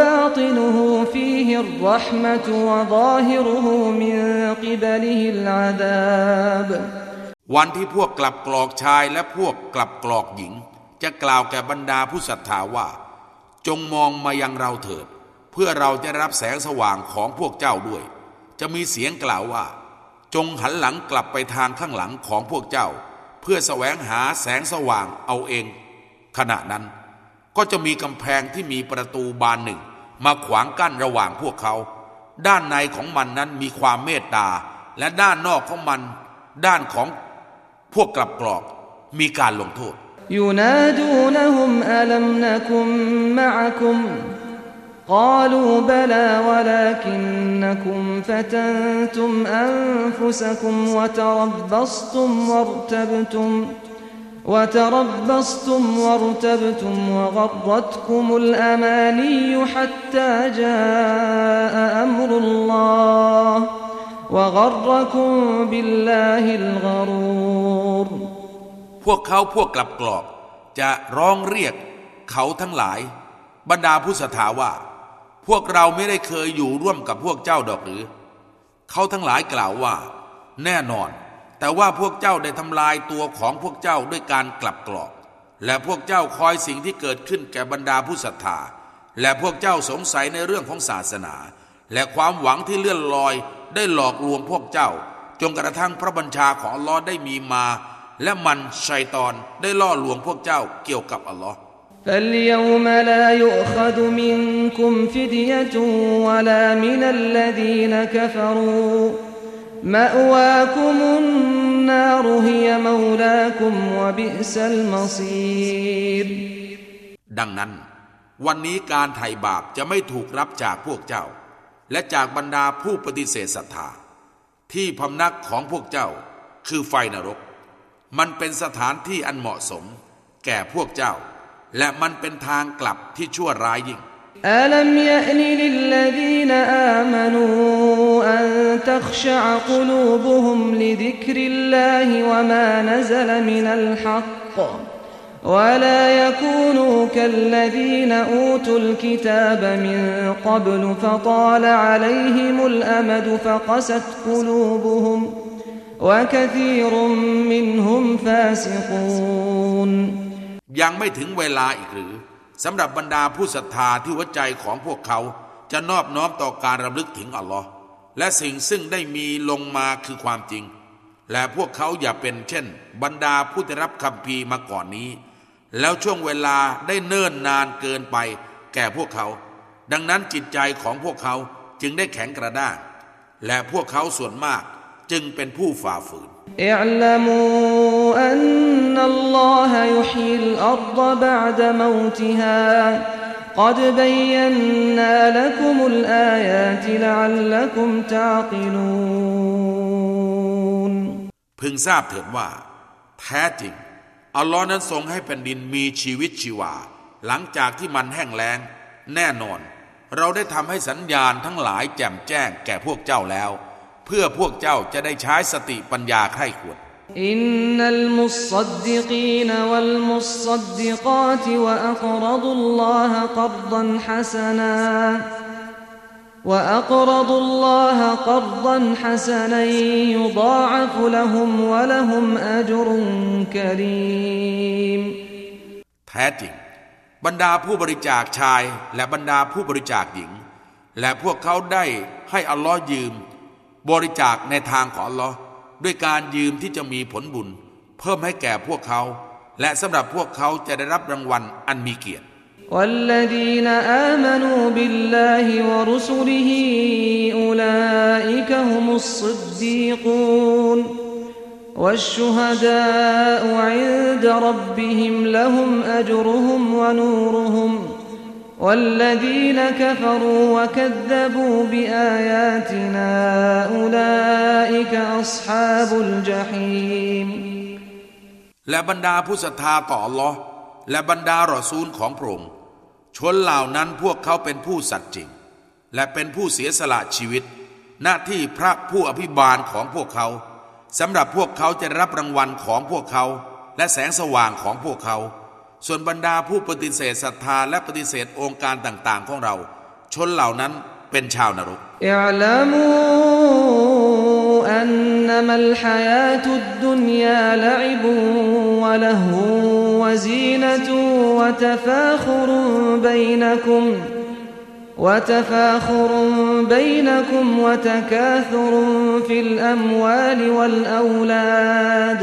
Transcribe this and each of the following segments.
باطنه فيه الرحمة وظاهره من قبله العذاب วันที่พวกกลับกรอกชายและพวกกลับกรอกหญิง จะกล่าวแก่บรรดาผู้ศรัทธาว่า จงมองมายังเราเถิด เพื่อเราจะรับแสงสว่างของพวกเจ้าด้วย จะมีเสียงกล่าวว่า จงหันหลังกลับไปทางข้างหลังของพวกเจ้า เพื่อแสวงหาแสงสว่างเอาเอง ขณะนั้น ก็จะมีกำแพงที่มีประตูบานหนึ่ง มาขวางกั้นระหว่างพวกเขา ด้านในของมันนั้นมีความเมตตา และด้านนอกของมัน ด้านของพวกกลับกรอกมีการลงโทษ ينادونهم ألم نكن معكم قالوا بلى ولكنكم فتنتم أنفسكم وتربصتم وارتبتم وتربصتم وارتبتم وغرتكم الأماني حتى جاء أمر الله وغركم بالله الغرور พวกเขาพวกกลับกรอก จะร้องเรียกเขาทั้งหลาย บรรดาผู้ศรัทธาว่า พวกเราไม่ได้เคยอยู่ร่วมกับพวกเจ้าดอกหรือ เขาทั้งหลายกล่าวว่า แน่นอน แต่ว่าพวกเจ้าได้ทำลายตัวของพวกเจ้าด้วยการกลับกรอก และพวกเจ้าคอยสิ่งที่เกิดขึ้นแก่บรรดาผู้ศรัทธา และพวกเจ้าสงสัยในเรื่องของศาสนา และความหวังที่เลื่อนลอยได้หลอกลวงพวกเจ้า จนกระทั่งพระบัญชาของอัลลอฮ์ได้มีมา และมันชัยตอนได้ล่อลวงพวกเจ้าเกี่ยวกับอัลลอฮ์ فاليوم لا يؤخذ منكم فدية ولا من الذين كفروا مأواكم النار هي مولاكم وبئس المصير ดังนั้น วันนี้การไถ่บาปจะไม่ถูกรับจากพวกเจ้า และจากบรรดาผู้ปฏิเสธศรัทธา ที่พำนักของพวกเจ้าคือไฟนรก มันเป็นสถานที่อันเหมาะสม แก่พวกเจ้า และมันเป็นทางกลับที่ชั่วร้ายยิ่ง ألم يأن للذين آمنوا أن تخشع قلوبهم لذكر الله وما نزل من الحق ولا يكونوا كالذين أوتوا الكتاب من قبل فطال عليهم الأمد فقست قلوبهم وكثير منهم فاسقون ยังไม่ถึงเวลาอีกหรือสำหรับบรรดาผู้ศรัทธาที่หัวใจของพวกเขาจะนอบน้อมต่อการรำลึกถึงอัลลอฮ์ และสิ่งซึ่งได้มีลงมาคือความจริง และพวกเขาอย่าเป็นเช่น บรรดาผู้ได้รับคำพีมาก่อนนี้ แล้วช่วงเวลาได้เนิ่นนานเกินไป แก่พวกเขา ดังนั้นจิตใจของพวกเขาจึงได้แข็งกระด้างและพวกเขาส่วนมากจึงเป็นผู้ฝ่าฝืนอัลลอฮฺยุฮีลอัรดบะดะมอติฮา قد بينا لكم الآيات لعلكم تعقلون พึงทราบเถิดว่า แท้จริง อัลลอฮ์นั้นทรงให้แผ่นดินมีชีวิตชีวา หลังจากที่มันแห้งแล้ง แน่นอน เราได้ทำให้สัญญาณทั้งหลายแจ่มแจ้งแก่พวกเจ้าแล้วเพื่อพวกเจ้าจะได้ใช้สติปัญญาใคร่ควร อินนัลมุสดดิกีนวัลมุสดิกาตวะอักรดุลลอฮะกัรดันฮัสนา وأقرضوا الله قرضا حسنا يضاعف لهم ولهم أجر كريم แท้จริง บรรดาผู้บริจาคชายและบรรดาผู้บริจาคหญิง และพวกเขาได้ให้อัลลอฮ์ยืมบริจาคในทางของอัลลอฮ์ ด้วยการยืมที่จะมีผลบุญ เพิ่มให้แก่พวกเขา และสำหรับพวกเขาจะได้รับรางวัลอันมีเกียรติ والذين آمنوا بالله ورسله أولئك هم الصديقون والشهداء عند ربهم لهم أجرهم ونورهم والذين كفروا وكذبوا بآياتنا أولئك أولئك أصحاب الجحيم และบรรดาผู้ศรัทธาต่ออัลลอฮ์และบรรดารอซูลของพระองค์ชนเหล่านั้นพวกเขาเป็นผู้สัตย์จริง และเป็นผู้เสียสละชีวิต หน้าที่พระผู้อภิบาลของพวกเขาสำหรับพวกเขาจะรับรางวัลของพวกเขา และแสงสว่างของพวกเขา ส่วนบรรดาผู้ปฏิเสธศรัทธาและปฏิเสธองค์การต่างๆของเรา ชนเหล่านั้นเป็นชาวนรก اعلموا أنما الحياة الدنيا لعب ولهو وزينة وتفاخر بينكم وتفاخر بينكم وتكاثر في الأموال والأولاد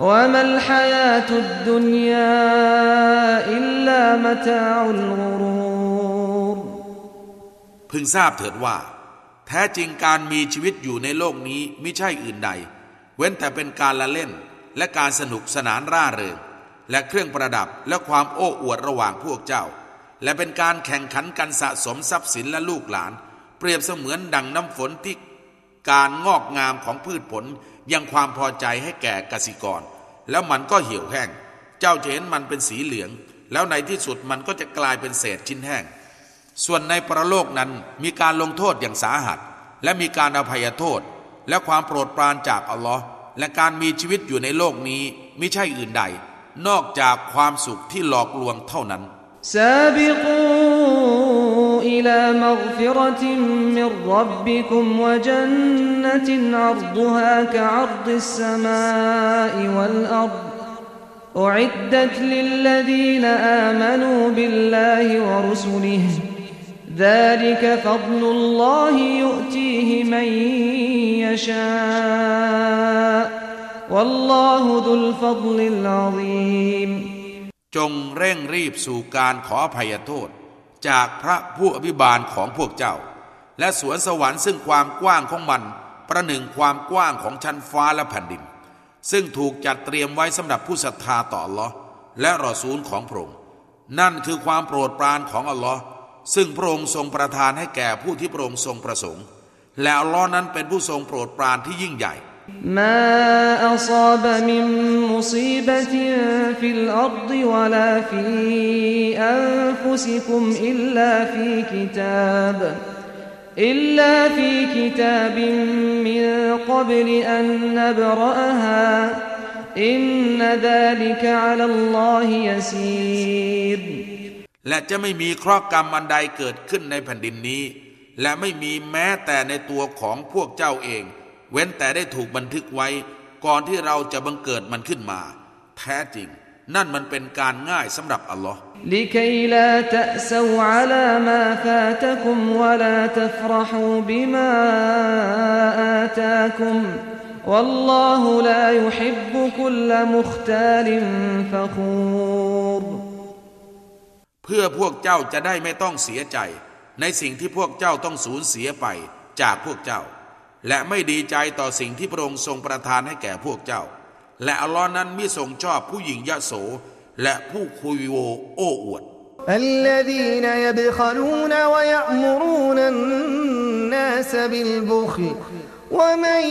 وما الحياة الدنيا إلا متاع الغرور พึงทราบเถิดว่า แท้จริงการมีชีวิตอยู่ในโลกนี้ไม่ใช่อื่นใด เว้นแต่เป็นการละเล่นและการสนุกสนานร่าเริง และเครื่องประดับและความโอ้อวดระหว่างพวกเจ้า และเป็นการแข่งขันกันสะสมทรัพย์สินและลูกหลาน เปรียบเสมือนดังน้ำฝนที่การงอกงามของพืชผล ยังความพอใจให้แก่กสิกร แล้วมันก็เหี่ยวแห้ง เจ้าจะเห็นมันเป็นสีเหลือง แล้วในที่สุดมันก็จะกลายเป็นเศษชิ้นแห้ง ส่วนในประโลกนั้นมีการลงโทษอย่างสาหัส และมีการอภัยโทษ และความโปรดปรานจากอัลลอฮ์และการมีชีวิตอยู่ในโลกนี้ไม่ใช่อื่นใด นอกจากความสุขที่หลอกลวงเท่านั้น سابقوا إلى مغفرة من ربكم وجنة عرضها كعرض السماء والأرض أعدت للذين آمنوا بالله ورسله ذلك فضل الله يؤتيه من يشاء والله ذو الفضل العظيم จงเร่งรีบสู่การขออภัยโทษ จากพระผู้อภิบาลของพวกเจ้า และสวนสวรรค์ซึ่งความกว้างของมัน ประหนึ่งความกว้างของชั้นฟ้าและแผ่นดิน ซึ่งถูกจัดเตรียมไว้สำหรับผู้ศรัทธาต่ออัลลอฮ์และรอซูลของพระองค์นั่นคือความโปรดปรานของอัลลอฮ์ซึ่งพระองค์ทรงประทานให้แก่ผู้ที่พระองค์ทรงประสงค์ และอัลลอฮ์นั้นเป็นผู้ทรงโปรดปรานที่ยิ่งใหญ่ ما أصاب من مصيبة في الأرض ولا في أنفسكم إلا في كتاب إلا في كتاب من قبل أن نبرأها إن ذلك على الله يسير และจะไม่มีเคราะห์กรรมอันใดเกิดขึ้นในแผ่นดินนี้ และไม่มีแม้แต่ในตัวของพวกเจ้าเอง เว้นแต่ได้ถูกบันทึกไว้ ก่อนที่เราจะบังเกิดมันขึ้นมา แท้จริง นั่นมันเป็นการง่ายสำหรับอัลลอฮ์ لكي لا تأسوا على ما فاتكم ولا تفرحوا بما آتاكم والله لا يحب كل مختال فخور เพื่อพวกเจ้าจะได้ไม่ต้องเสียใจ ในสิ่งที่พวกเจ้าต้องสูญเสียไปจากพวกเจ้า และไม่ดีใจต่อสิ่งที่พระองค์ทรงประทานให้แก่พวกเจ้า และอัลลอฮ์นั้นมิทรงชอบผู้หญิงยะโส และผู้คุยโวโอ้อวด الذين يبخلون ويأمرون الناس بالبخل ومن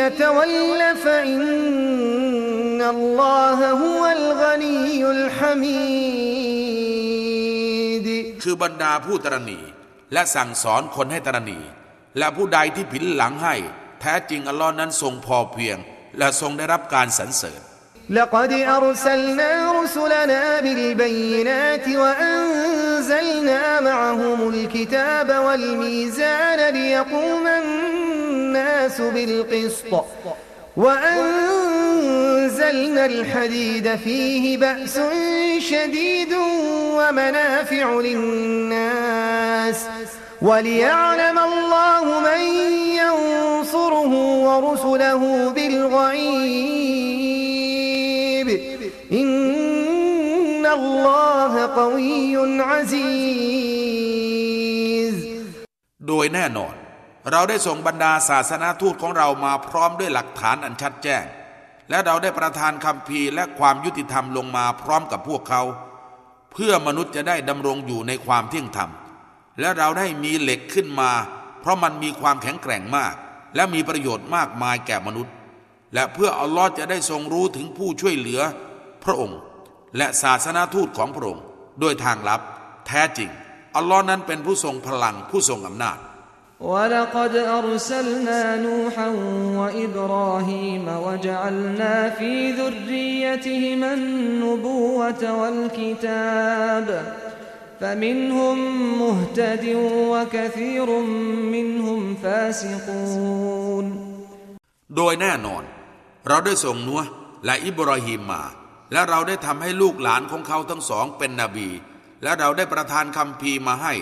يتول فإن الله هو الغني الحميد คือบรรดาผู้ตรณีและสั่งสอนคนให้ตรณี และผู้ใดที่ผินหลังให้ แท้จริงอัลลอฮ์นั้นทรงพอเพียง และทรงได้รับการสรรเสริญ لقد أرسلنا رسلنا بالبينات وأنزلنا معهم الكتاب والميزان ليقوم الناس بالقسط وأنزلنا الحديد فيه بأس شديد ومنافع للناس وليعلم الله من ينصره ورسله بالغيب إن الله قوي عزيز โดยแน่นอน เราได้ส่งบรรดาศาสนาทูตของเรามาพร้อมด้วยหลักฐานอันชัดแจ้ง และเราได้ประทานคำพีและความยุติธรรมลงมาพร้อมกับพวกเขา เพื่อมนุษย์จะได้ดำรงอยู่ในความเที่ยงธรรม และเราได้มีเหล็กขึ้นมา เพราะมันมีความแข็งแกร่งมาก และมีประโยชน์มากมายแก่มนุษย์ และเพื่ออัลลอฮ์จะได้ทรงรู้ถึงผู้ช่วยเหลือ พระองค์ และศาสนาทูตของพระองค์โดยทางลับ แท้จริง อัลลอฮ์นั้นเป็นผู้ทรงพลังผู้ทรงอำนาจ ولقد أرسلنا نوحا وإبراهيم وجعلنا في ذريتهما النبوة والكتاب فمنهم مهتد وكثير منهم فاسقون โดยแน่นอน เราได้ส่งนัวห์และอิบราฮิมมา และเราได้ทำให้ลูกหลานของเขาทั้งสองเป็นนบี และเราได้ประทานคำพีร์มาให้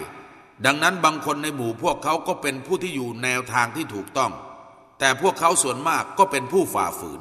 ดังนั้นบางคนในหมู่พวกเขาก็เป็นผู้ที่อยู่แนวทางที่ถูกต้อง แต่พวกเขาส่วนมากก็เป็นผู้ฝ่าฝืน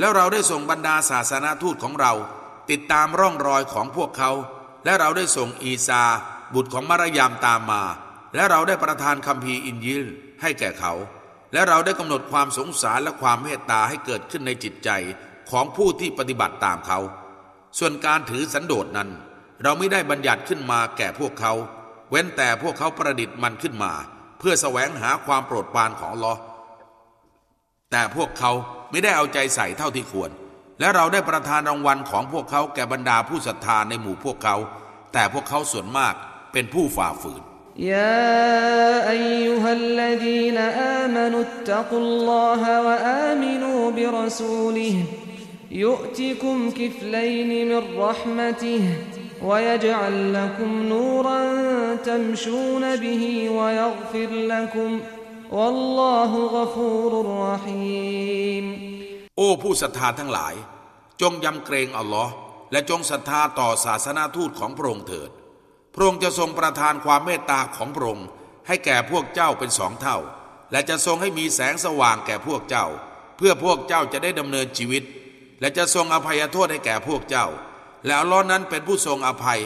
แล้วเราได้ส่งบรรดาศาสนาทูตของเรา ติดตามร่องรอยของพวกเขา และเราได้ส่งอีซา บุตรของมารยามตามมา และเราได้ประทานคัมภีร์อินยิลให้แก่เขา และเราได้กำหนดความสงสารและความเมตตาให้เกิดขึ้นในจิตใจของผู้ที่ปฏิบัติตามเขา ส่วนการถือสันโดษนั้น เราไม่ได้บัญญัติขึ้นมาแก่พวกเขา เว้นแต่พวกเขาประดิษฐ์มันขึ้นมา เพื่อแสวงหาความโปรดปรานของลอแต่พวกเขา ไม่ได้เอาใจใส่เท่าที่ควร และเราได้ประทานรางวัลของพวกเขาแก่บรรดาผู้ศรัทธาในหมู่พวกเขา แต่พวกเขาส่วนมากเป็นผู้ฝ่าฝืน يا أيها الذين آمنوا اتقوا الله وآمنوا برسوله يؤتكم كفلين من رحمته ويجعل لكم نورا تمشون به ويغفر لكم والله غفور رحيم โอ้ผู้ศรัทธาทั้งหลาย จงยำเกรงอัลลอฮ์และจงศรัทธาต่อศาสนาทูตของพระองค์เถิด พระองค์จะทรงประทานความเมตตาของพระองค์ให้แก่พวกเจ้าเป็นสองเท่า และจะทรงให้มีแสงสว่างแก่พวกเจ้า เพื่อพวกเจ้าจะได้ดำเนินชีวิต และจะทรงอภัยโทษให้แก่พวกเจ้า และอัลลอฮ์นั้นเป็นผู้ทรงอภัย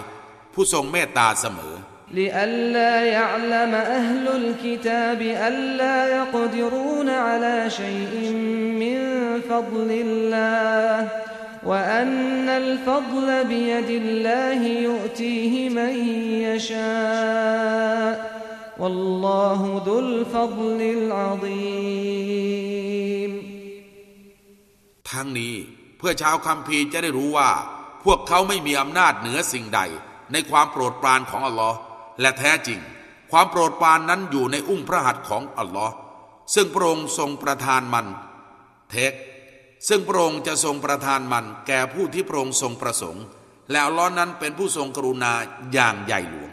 ผู้ทรงเมตตาเสมอ لئلا يعلم أهل الكتاب ألا يقدرون على شيء من فضل الله وأن الفضل بيد الله يؤتيه من يشاء والله ذو الفضل العظيم ทั้งนี้เพื่อชาวคัมภีร์จะได้รู้ว่า พวกเขาไม่มีอำนาจเหนือสิ่งใด ในความโปรดปรานของอัลลอฮ์ และแท้จริง ความโปรดปรานนั้นอยู่ในอุ้งพระหัตถ์ของอัลลอฮ์ซึ่งพระองค์ทรงประทานมันเทคซึ่งพระองค์จะทรงประทานมันแก่ผู้ที่พระองค์ทรงประสงค์ แล้วล้อนั้นเป็นผู้ทรงกรุณาอย่างใหญ่หลวง